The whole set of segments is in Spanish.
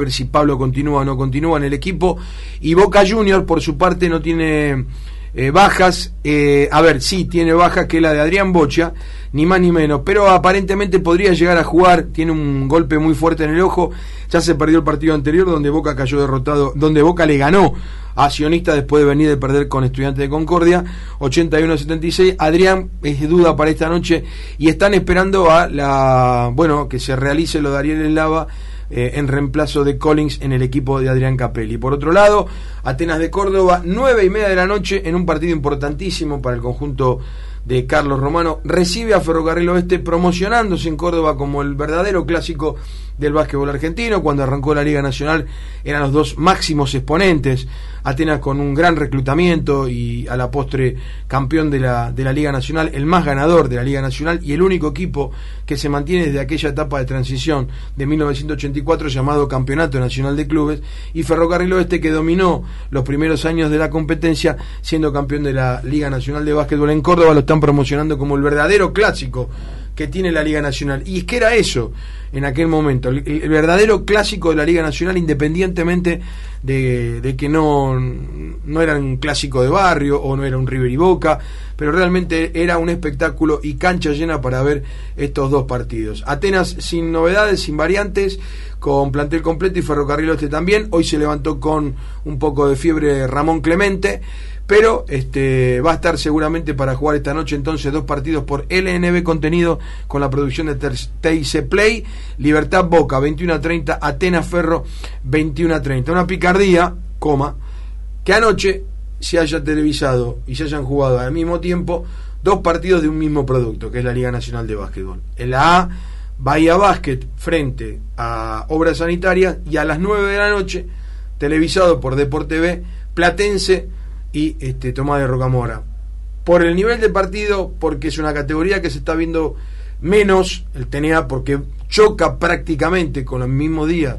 ver si Pablo continúa o no continúa en el equipo. Y Boca Junior, por su parte, no tiene eh, bajas. Eh, a ver, sí, tiene bajas que la de Adrián Bocha, ni más ni menos. Pero aparentemente podría llegar a jugar. Tiene un golpe muy fuerte en el ojo. Ya se perdió el partido anterior donde Boca cayó derrotado, donde Boca le ganó a Sionista después de venir de perder con Estudiantes de Concordia. 81-76. Adrián es duda para esta noche y están esperando a la, bueno, que se realice lo de Ariel Lava eh, en reemplazo de Collins en el equipo de Adrián Capelli. Por otro lado, Atenas de Córdoba, nueve y media de la noche, en un partido importantísimo para el conjunto de Carlos Romano, recibe a Ferrocarril Oeste promocionándose en Córdoba como el verdadero clásico del básquetbol argentino. Cuando arrancó la Liga Nacional eran los dos máximos exponentes. Atenas con un gran reclutamiento y a la postre campeón de la, de la Liga Nacional, el más ganador de la Liga Nacional y el único equipo que se mantiene desde aquella etapa de transición de 1984 llamado Campeonato Nacional de Clubes y Ferrocarril Oeste que dominó los primeros años de la competencia siendo campeón de la Liga Nacional de Básquetbol en Córdoba, lo promocionando como el verdadero clásico que tiene la Liga Nacional. Y es que era eso en aquel momento, el, verdadero clásico de la Liga Nacional, independientemente de, que no, no era un clásico de barrio o no era un River y Boca, pero realmente era un espectáculo y cancha llena para ver estos dos partidos. Atenas sin novedades, sin variantes, con plantel completo y Ferrocarril Oeste también. Hoy se levantó con un poco de fiebre Ramón Clemente pero este va a estar seguramente para jugar esta noche entonces dos partidos por LNB contenido con la producción de TIC Play, Libertad Boca 21 a 30, Atenas Ferro 21 a 30. Una picardía, coma, que anoche se haya televisado y se hayan jugado al mismo tiempo dos partidos de un mismo producto, que es la Liga Nacional de Básquetbol. En la A, Bahía Básquet frente a Obras Sanitarias y a las 9 de la noche, televisado por Deporte B, Platense y este, Tomás de Rocamora. Por el nivel de partido, porque es una categoría que se está viendo menos el TNA, porque choca prácticamente con el mismo día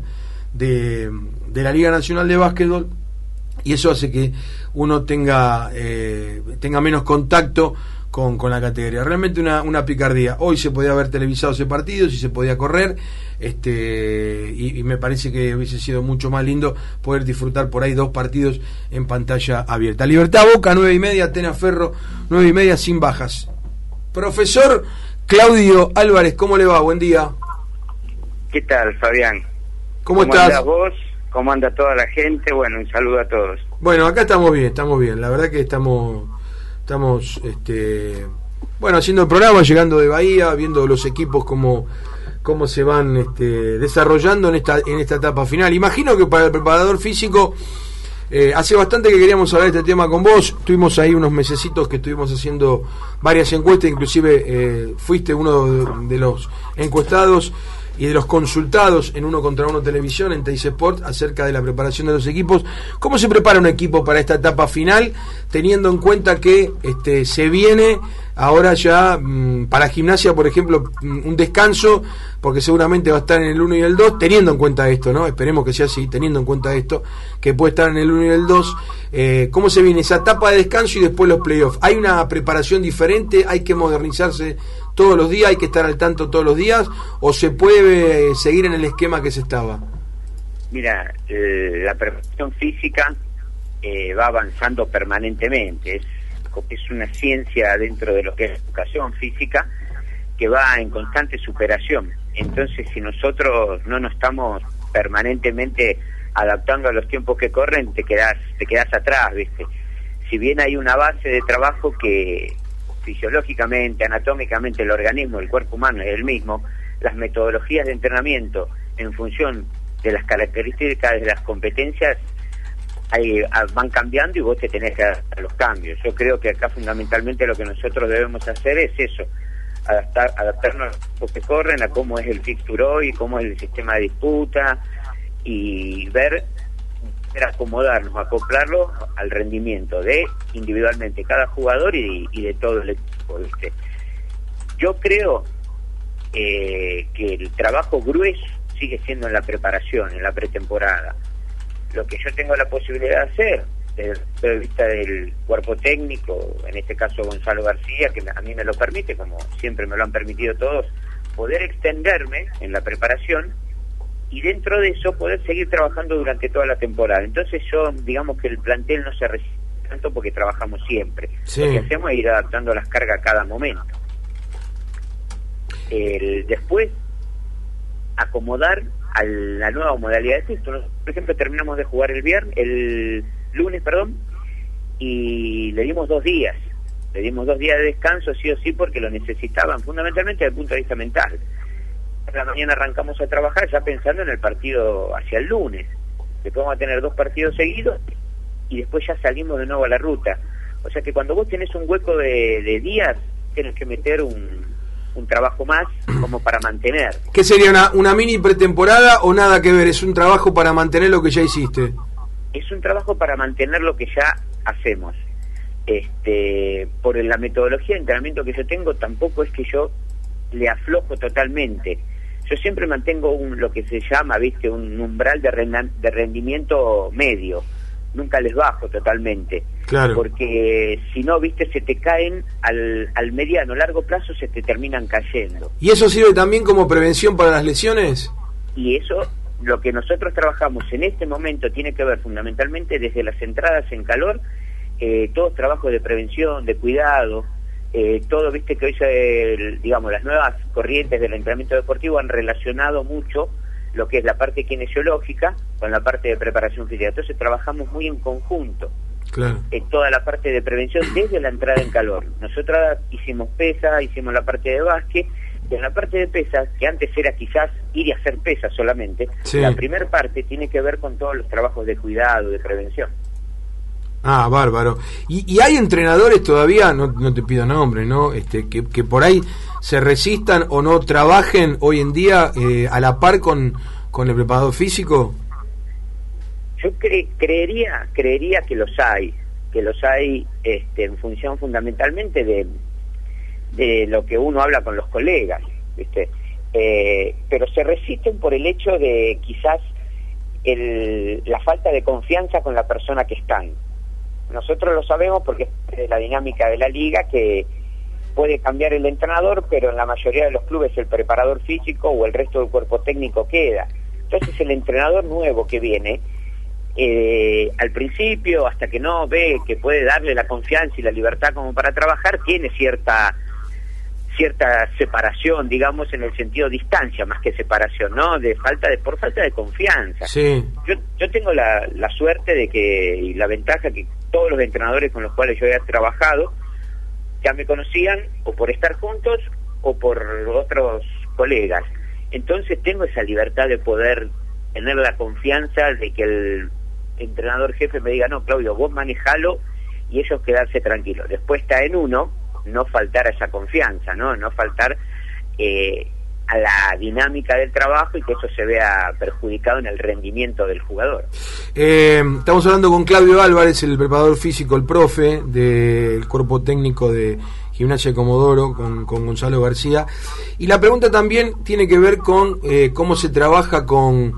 de, de la Liga Nacional de Básquetbol, y eso hace que uno tenga, eh, tenga menos contacto con, con la categoría. Realmente una, una picardía. Hoy se podía haber televisado ese partido, si se podía correr, este y, me parece que hubiese sido mucho más lindo poder disfrutar por ahí dos partidos en pantalla abierta. Libertad Boca, nueve y media, Atena Ferro, nueve y media sin bajas. Profesor Claudio Álvarez, ¿cómo le va? Buen día. ¿Qué tal, Fabián? ¿Cómo, ¿Cómo estás? vos? ¿Cómo anda toda la gente? Bueno, un saludo a todos. Bueno, acá estamos bien, estamos bien. La verdad que estamos estamos este bueno haciendo el programa llegando de Bahía viendo los equipos como cómo se van este, desarrollando en esta en esta etapa final. Imagino que para el preparador físico eh, hace bastante que queríamos hablar de este tema con vos. Tuvimos ahí unos mesecitos que estuvimos haciendo varias encuestas inclusive eh, fuiste uno de, los encuestados y de los consultados en uno contra uno televisión en Teis Sport acerca de la preparación de los equipos. ¿Cómo se prepara un equipo para esta etapa final, teniendo en cuenta que este, se viene ahora ya mm, para gimnasia, por ejemplo, mm, un descanso, porque seguramente va a estar en el 1 y el 2, teniendo en cuenta esto, ¿no? Esperemos que sea así, teniendo en cuenta esto, que puede estar en el 1 y el 2. Eh, ¿Cómo se viene esa etapa de descanso y después los playoffs? ¿Hay una preparación diferente? ¿Hay que modernizarse todos los días? ¿Hay que estar al tanto todos los días? ¿O se puede seguir en el esquema que se estaba? Mira, eh, la preparación física eh, va avanzando permanentemente. Es una ciencia dentro de lo que es educación física que va en constante superación. Entonces, si nosotros no nos estamos permanentemente adaptando a los tiempos que corren, te quedas, te quedas atrás, ¿viste? Si bien hay una base de trabajo que fisiológicamente, anatómicamente el organismo, el cuerpo humano es el mismo, las metodologías de entrenamiento en función de las características de las competencias ah, van cambiando y vos te tenés que adaptar a los cambios. Yo creo que acá fundamentalmente lo que nosotros debemos hacer es eso, adaptar, adaptarnos a los que corren, a cómo es el fixture hoy, cómo es el sistema de disputa y ver, acomodarnos, acoplarlo al rendimiento de individualmente cada jugador y, de todo el equipo. Yo creo eh, que el trabajo grueso sigue siendo en la preparación, en la pretemporada lo que yo tengo la posibilidad de hacer desde el punto de vista del cuerpo técnico, en este caso Gonzalo García, que a mí me lo permite, como siempre me lo han permitido todos, poder extenderme en la preparación y dentro de eso poder seguir trabajando durante toda la temporada. Entonces yo, digamos que el plantel no se resiste tanto porque trabajamos siempre. Lo que hacemos es ir adaptando las cargas a cada momento. El, después, acomodar a la nueva modalidad de esto. Por ejemplo, terminamos de jugar el viernes, el lunes, perdón, y le dimos dos días. Le dimos dos días de descanso, sí o sí, porque lo necesitaban, fundamentalmente desde el punto de vista mental. La mañana arrancamos a trabajar ya pensando en el partido hacia el lunes. Después vamos a tener dos partidos seguidos y después ya salimos de nuevo a la ruta. O sea que cuando vos tenés un hueco de, días, tienes que meter un, un trabajo más como para mantener. ¿Qué sería una, una mini pretemporada o nada que ver? ¿Es un trabajo para mantener lo que ya hiciste? Es un trabajo para mantener lo que ya hacemos. Este, por la metodología de entrenamiento que yo tengo, tampoco es que yo le aflojo totalmente. Yo siempre mantengo un, lo que se llama, viste, un umbral de, de rendimiento medio. Nunca les bajo totalmente. Claro. Porque si no, viste, se te caen al, al mediano, largo plazo, se te terminan cayendo. ¿Y eso sirve también como prevención para las lesiones? Y eso lo que nosotros trabajamos en este momento tiene que ver fundamentalmente desde las entradas en calor, eh, todos trabajos de prevención, de cuidado, eh, todo, viste que hoy, se, digamos, las nuevas corrientes del entrenamiento deportivo han relacionado mucho lo que es la parte kinesiológica con la parte de preparación física. Entonces trabajamos muy en conjunto. Claro. En toda la parte de prevención desde la entrada en calor. Nosotros hicimos pesa, hicimos la parte de básquet en la parte de pesas, que antes era quizás ir y hacer pesas solamente, la primera parte tiene que ver con todos los trabajos de cuidado, de prevención. Ah, bárbaro. Y, hay entrenadores todavía, no, no, te pido nombre, ¿no? Este, que, que, por ahí se resistan o no trabajen hoy en día eh, a la par con, con el preparador físico. Yo creería, creería que los hay, que los hay este, en función fundamentalmente de, de lo que uno habla con los colegas, ¿viste? Eh, pero se resisten por el hecho de quizás el, la falta de confianza con la persona que están. Nosotros lo sabemos porque es la dinámica de la liga que puede cambiar el entrenador, pero en la mayoría de los clubes el preparador físico o el resto del cuerpo técnico queda. Entonces el entrenador nuevo que viene, eh, al principio, hasta que no ve que puede darle la confianza y la libertad como para trabajar, tiene cierta cierta separación, digamos, en el sentido distancia más que separación, ¿no? De falta de por falta de confianza. Sí. Yo, yo tengo la, la suerte de que y la ventaja que todos los entrenadores con los cuales yo he trabajado ya me conocían o por estar juntos o por otros colegas. Entonces tengo esa libertad de poder tener la confianza de que el entrenador jefe me diga, no, Claudio, vos manejalo y ellos quedarse tranquilos. Después está en uno no faltar a esa confianza, ¿no? No faltar eh, a la dinámica del trabajo y que eso se vea perjudicado en el rendimiento del jugador. Eh, estamos hablando con Claudio Álvarez, el preparador físico, el profe del cuerpo técnico de Gimnasia de Comodoro, con, Gonzalo García. Y la pregunta también tiene que ver con eh, cómo se trabaja con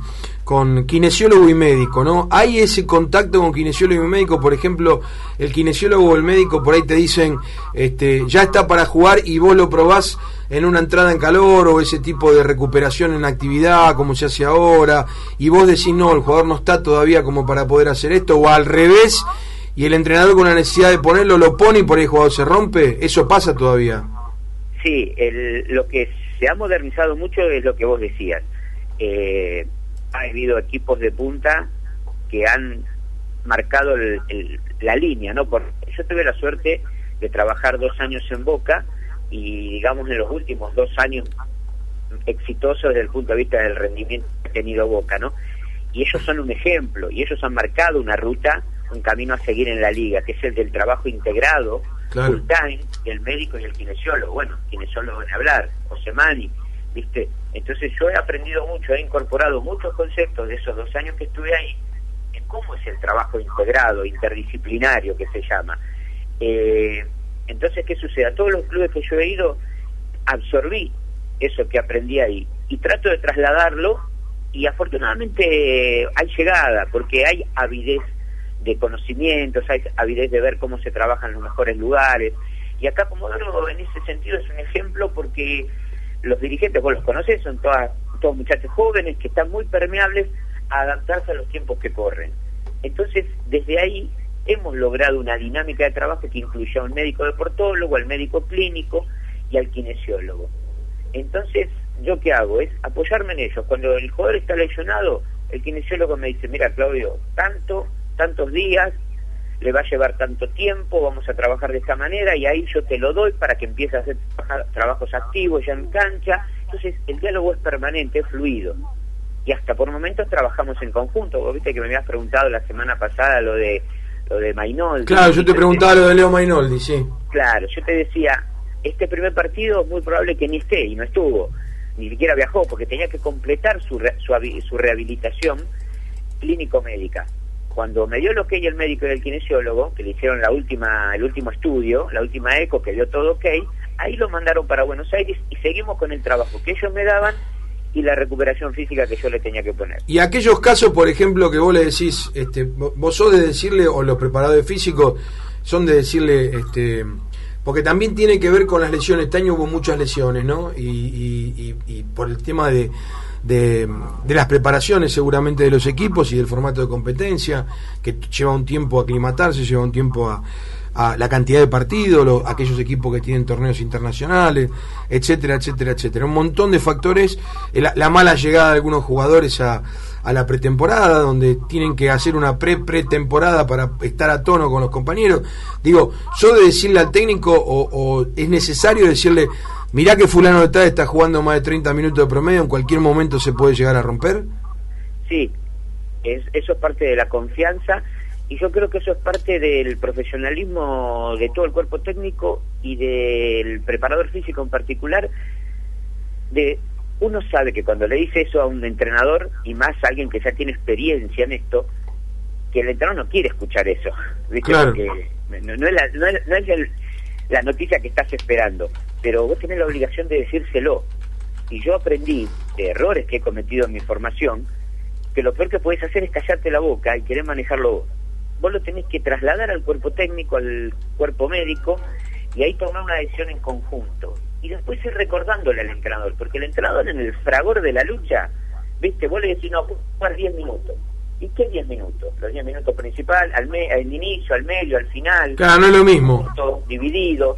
con kinesiólogo y médico, ¿no? ¿Hay ese contacto con kinesiólogo y médico? Por ejemplo, el kinesiólogo o el médico por ahí te dicen, este, ya está para jugar y vos lo probás en una entrada en calor o ese tipo de recuperación en actividad como se hace ahora y vos decís, no, el jugador no está todavía como para poder hacer esto o al revés y el entrenador con la necesidad de ponerlo lo pone y por ahí el jugador se rompe, ¿eso pasa todavía? Sí, lo que se ha modernizado mucho es lo que vos decías. Eh, ha habido equipos de punta que han marcado la línea, ¿no? Porque yo tuve la suerte de trabajar dos años en Boca y, digamos, en los últimos dos años exitosos desde el punto de vista del rendimiento que ha tenido Boca, ¿no? Y ellos son un ejemplo, y ellos han marcado una ruta, un camino a seguir en la liga, que es el del trabajo integrado, full time, del médico y el kinesiólogo. Bueno, kinesiólogo en hablar, José Mani, ¿viste? Entonces yo he aprendido mucho, he incorporado muchos conceptos de esos dos años que estuve ahí, en cómo es el trabajo integrado, interdisciplinario que se llama. Eh, entonces, ¿qué sucede? A todos los clubes que yo he ido, absorbí eso que aprendí ahí y trato de trasladarlo y afortunadamente hay llegada, porque hay avidez de conocimientos, hay avidez de ver cómo se trabaja en los mejores lugares. Y acá Comodoro en ese sentido es un ejemplo porque los dirigentes, vos los conocés, son todas todos muchachos jóvenes que están muy permeables a adaptarse a los tiempos que corren. Entonces, desde ahí hemos logrado una dinámica de trabajo que incluye a un médico deportólogo, al médico clínico y al kinesiólogo. Entonces, ¿yo qué hago? Es apoyarme en ellos. Cuando el jugador está lesionado, el kinesiólogo me dice, mira Claudio, tanto, tantos días, le va a llevar tanto tiempo, vamos a trabajar de esta manera y ahí yo te lo doy para que empieces a hacer trabajos activos ya en cancha. Entonces, el diálogo es permanente, es fluido. Y hasta por momentos trabajamos en conjunto. Vos viste que me habías preguntado la semana pasada lo de lo de Mainoldi. Claro, yo te preguntaba lo de Leo Mainoldi, sí. Claro, yo te decía, este primer partido es muy probable que ni esté y no estuvo, ni siquiera viajó porque tenía que completar su, su, su rehabilitación clínico-médica. Cuando me dio lo que el médico y el kinesiólogo, que le hicieron la última, el último estudio, la última eco, que dio todo ok, ahí lo mandaron para Buenos Aires y seguimos con el trabajo que ellos me daban y la recuperación física que yo le tenía que poner. Y aquellos casos, por ejemplo, que vos le decís, este, vos sos de decirle, o los preparadores físicos son de decirle, este, porque también tiene que ver con las lesiones. Este año hubo muchas lesiones, ¿no? Y, y, por el tema de, de, de, las preparaciones seguramente de los equipos y del formato de competencia, que lleva un tiempo a aclimatarse, lleva un tiempo a, a la cantidad de partidos, aquellos equipos que tienen torneos internacionales, etcétera, etcétera, etcétera. Un montón de factores, la, mala llegada de algunos jugadores a, la pretemporada, donde tienen que hacer una pre-pretemporada para estar a tono con los compañeros. Digo, ¿yo de decirle al técnico o, es necesario decirle, mirá que fulano de tal está jugando más de 30 minutos de promedio, en cualquier momento se puede llegar a romper? Sí, es, eso es parte de la confianza y yo creo que eso es parte del profesionalismo de todo el cuerpo técnico y del preparador físico en particular. De uno sabe que cuando le dice eso a un entrenador y más a alguien que ya tiene experiencia en esto, que el entrenador no quiere escuchar eso. Claro. no, es, la, no es, la noticia que estás esperando, pero vos tenés la obligación de decírselo. Y yo aprendí de errores que he cometido en mi formación, que lo peor que puedes hacer es callarte la boca y querer manejarlo vos vos lo tenés que trasladar al cuerpo técnico, al cuerpo médico, y ahí tomar una decisión en conjunto. Y después ir recordándole al entrenador, porque el entrenador en el fragor de la lucha, viste, vos le decís, no, jugar 10 minutos. ¿Y qué 10 minutos? Los 10 minutos principal, al, me al inicio, al medio, al final. Claro, no es lo mismo. Dividido.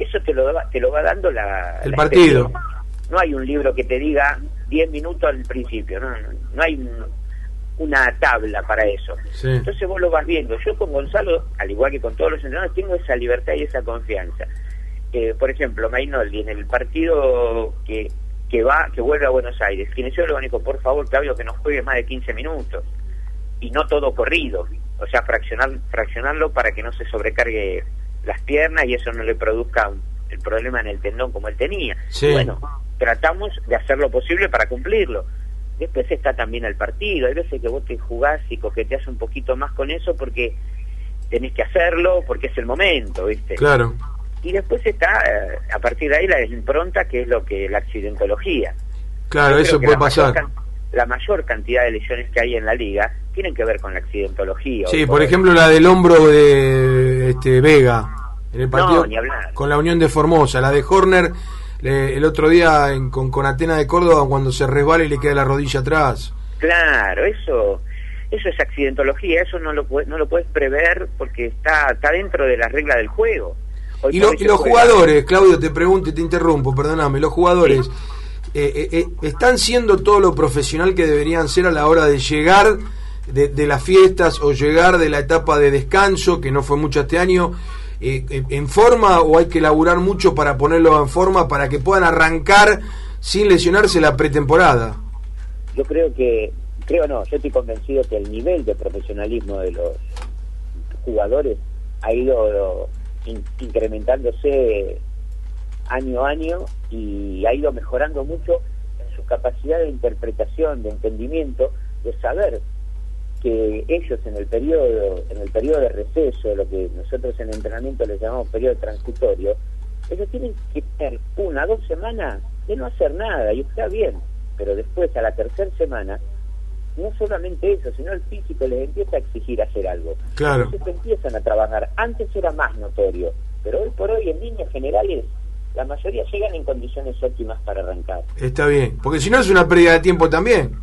Eso te lo, te lo va dando la... El partido. No hay un libro que te diga 10 minutos al principio, no, no, no hay una tabla para eso. Entonces vos lo vas viendo. Yo con Gonzalo, al igual que con todos los entrenadores, tengo esa libertad y esa confianza. Eh, por ejemplo, Mainoldi, en el partido que, que va, que vuelve a Buenos Aires, kinesiólogo dijo, por favor, Claudio, que no juegue más de 15 minutos. Y no todo corrido. O sea, fraccionar, fraccionarlo para que no se sobrecargue las piernas y eso no le produzca el problema en el tendón como él tenía. Bueno, tratamos de hacer lo posible para cumplirlo Después está también el partido. Hay veces que vos te jugás y coqueteas un poquito más con eso porque tenés que hacerlo, porque es el momento, ¿viste? Claro. Y después está, eh, a partir de ahí, la impronta, que es lo que la accidentología. Claro, eso puede pasar. la mayor cantidad de lesiones que hay en la liga tienen que ver con la accidentología. Sí, por ejemplo, la del hombro de este Vega, en el partido con la Unión de Formosa, la de Horner el otro día en, con, con Atena de Córdoba cuando se resbala y le queda la rodilla atrás. Claro, eso eso es accidentología, eso no lo no lo puedes prever porque está está dentro de las reglas del juego. y, los jugadores, Claudio, te pregunto y te interrumpo, perdóname, los jugadores eh, eh, eh, están siendo todo lo profesional que deberían ser a la hora de llegar de, de las fiestas o llegar de la etapa de descanso, que no fue mucho este año, eh, en forma o hay que laburar mucho para ponerlo en forma para que puedan arrancar sin lesionarse la pretemporada? Yo creo que, creo no, yo estoy convencido que el nivel de profesionalismo de los jugadores ha ido incrementándose año a año y ha ido mejorando mucho su capacidad de interpretación, de entendimiento, de saber que ellos en el periodo en el periodo de receso, lo que nosotros en entrenamiento les llamamos periodo transitorio, ellos tienen que tener una, dos semanas de no hacer nada y está bien, pero después a la tercera semana no solamente eso, sino el físico les empieza a exigir hacer algo. Claro. Entonces empiezan a trabajar. Antes era más notorio, pero hoy por hoy en líneas generales la mayoría llegan en condiciones óptimas para arrancar. Está bien, porque si no es una pérdida de tiempo también.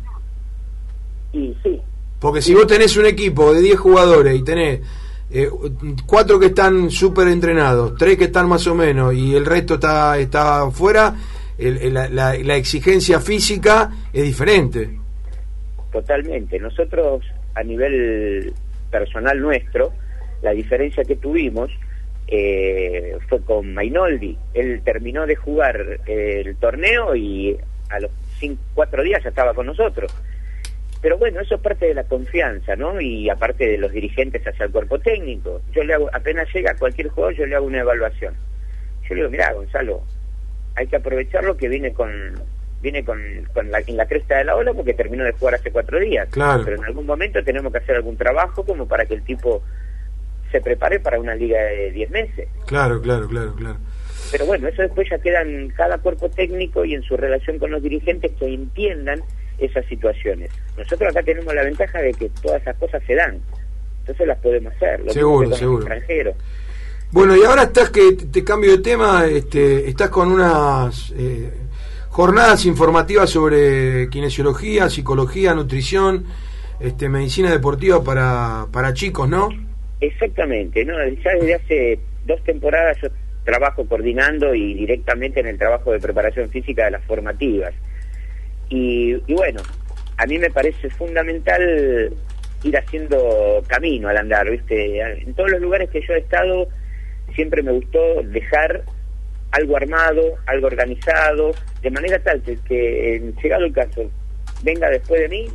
Y sí. Porque si vos tenés un equipo de 10 jugadores y tenés eh, cuatro que están súper entrenados, tres que están más o menos y el resto está, está fuera, la, la exigencia física es diferente. Totalmente. Nosotros, a nivel personal nuestro, la diferencia que tuvimos eh, fue con Mainoldi. Él terminó de jugar el torneo y a los cinco, cuatro días ya estaba con nosotros. Pero bueno, eso es parte de la confianza, ¿no? Y aparte de los dirigentes hacia el cuerpo técnico. Yo le hago, apenas llega cualquier jugador, yo le hago una evaluación. Yo le digo, mira, Gonzalo, hay que aprovecharlo que viene con viene con, con la, en la cresta de la ola porque terminó de jugar hace cuatro días. Claro. Pero en algún momento tenemos que hacer algún trabajo como para que el tipo se prepare para una liga de diez meses. Claro, claro, claro, claro. Pero bueno, eso después ya queda en cada cuerpo técnico y en su relación con los dirigentes que entiendan esas situaciones. Nosotros acá tenemos la ventaja de que todas esas cosas se dan, entonces las podemos hacer. Lo seguro, seguro. Bueno, y ahora estás que te cambio de tema, este, estás con unas eh, jornadas informativas sobre kinesiología, psicología, nutrición, este, medicina deportiva para, para chicos, ¿no? Exactamente, no, ya desde hace dos temporadas yo trabajo coordinando y directamente en el trabajo de preparación física de las formativas. Y, y bueno, a mí me parece fundamental ir haciendo camino al andar, ¿viste? En todos los lugares que yo he estado siempre me gustó dejar algo armado, algo organizado, de manera tal que, llegado el caso, venga después de mí,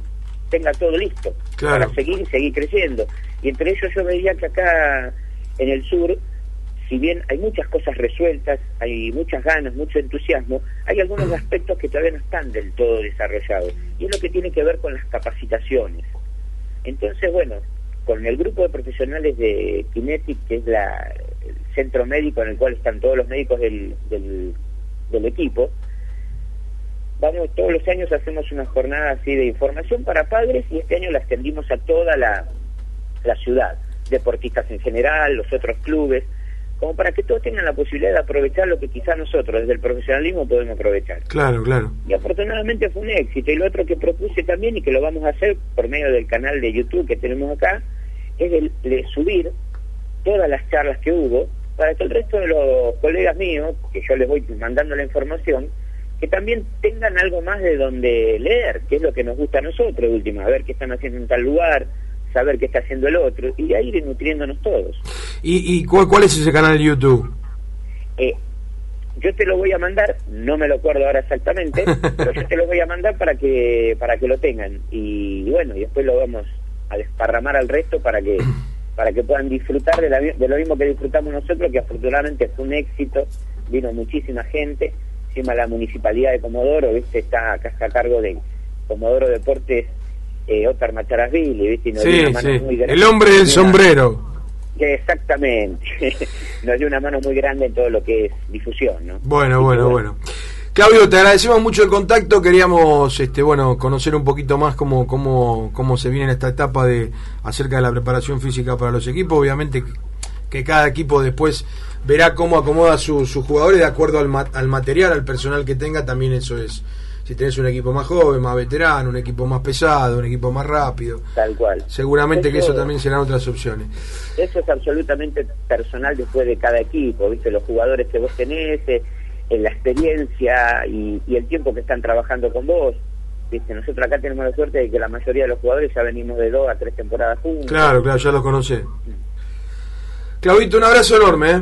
tenga todo listo para seguir y seguir creciendo. Y entre ellos yo veía que acá en el sur, si bien hay muchas cosas resueltas, hay muchas ganas, mucho entusiasmo, hay algunos aspectos que todavía no están del todo desarrollados. Y es lo que tiene que ver con las capacitaciones. Entonces, bueno, con el grupo de profesionales de Kinetic, que es la, el centro médico en el cual están todos los médicos del, del, equipo, vamos todos los años hacemos una jornada así de información para padres y este año la extendimos a toda la, la ciudad, deportistas en general, los otros clubes, como para que todos tengan la posibilidad de aprovechar lo que quizás nosotros desde el profesionalismo podemos aprovechar. Claro, claro. Y afortunadamente fue un éxito. Y lo otro que propuse también y que lo vamos a hacer por medio del canal de YouTube que tenemos acá, es el de subir todas las charlas que hubo para que el resto de los colegas míos, que yo les voy mandando la información, que también tengan algo más de donde leer, que es lo que nos gusta a nosotros, última, a ver qué están haciendo en tal lugar, saber qué está haciendo el otro, y de ahí ir nutriéndonos todos. ¿Y, y cuál, cuál, es ese canal de YouTube? Eh, yo te lo voy a mandar, no me lo acuerdo ahora exactamente, pero yo te lo voy a mandar para que para que lo tengan y bueno, y después lo vamos a desparramar al resto para que para que puedan disfrutar de, de lo mismo que disfrutamos nosotros, que afortunadamente fue un éxito, vino muchísima gente, encima la municipalidad de Comodoro, viste, está acá a cargo de Comodoro Deportes, eh, Otar Macharasvili, viste, sí, sí. el hombre del sombrero. Exactamente, nos dio una mano muy grande en todo lo que es difusión, ¿no? Bueno, bueno, bueno. Claudio, te agradecemos mucho el contacto. Queríamos, este, bueno, conocer un poquito más cómo, cómo, cómo se viene en esta etapa de acerca de la preparación física para los equipos. Obviamente que cada equipo después verá cómo acomoda sus jugadores de acuerdo al, al material, al personal que tenga. También eso es. Si tenés un equipo más joven, más veterano, un equipo más pesado, un equipo más rápido. Tal cual. Seguramente que eso también serán otras opciones. Eso es absolutamente personal después de cada equipo, ¿viste? Los jugadores que vos tenés. Eh, la experiencia y, el tiempo que están trabajando con vos. ¿Viste? Nosotros acá tenemos la suerte de que la mayoría de los jugadores ya venimos de dos a tres temporadas juntos. Claro, claro, ya los conocé. Claudito, un abrazo enorme. ¿eh?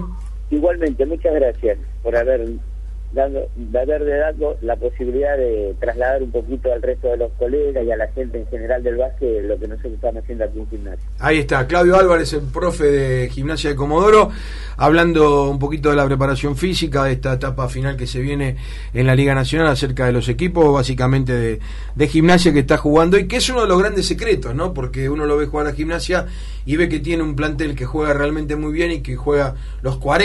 Igualmente, muchas gracias por haber dando, de haber dado la posibilidad de trasladar un poquito al resto de los colegas y a la gente en general del básquet lo que nosotros estamos haciendo aquí en gimnasia. Ahí está, Claudio Álvarez, el profe de gimnasia de Comodoro, hablando un poquito de la preparación física, de esta etapa final que se viene en la Liga Nacional acerca de los equipos, básicamente de, gimnasia que está jugando y que es uno de los grandes secretos, ¿no? Porque uno lo ve jugar a gimnasia y ve que tiene un plantel que juega realmente muy bien y que juega los 40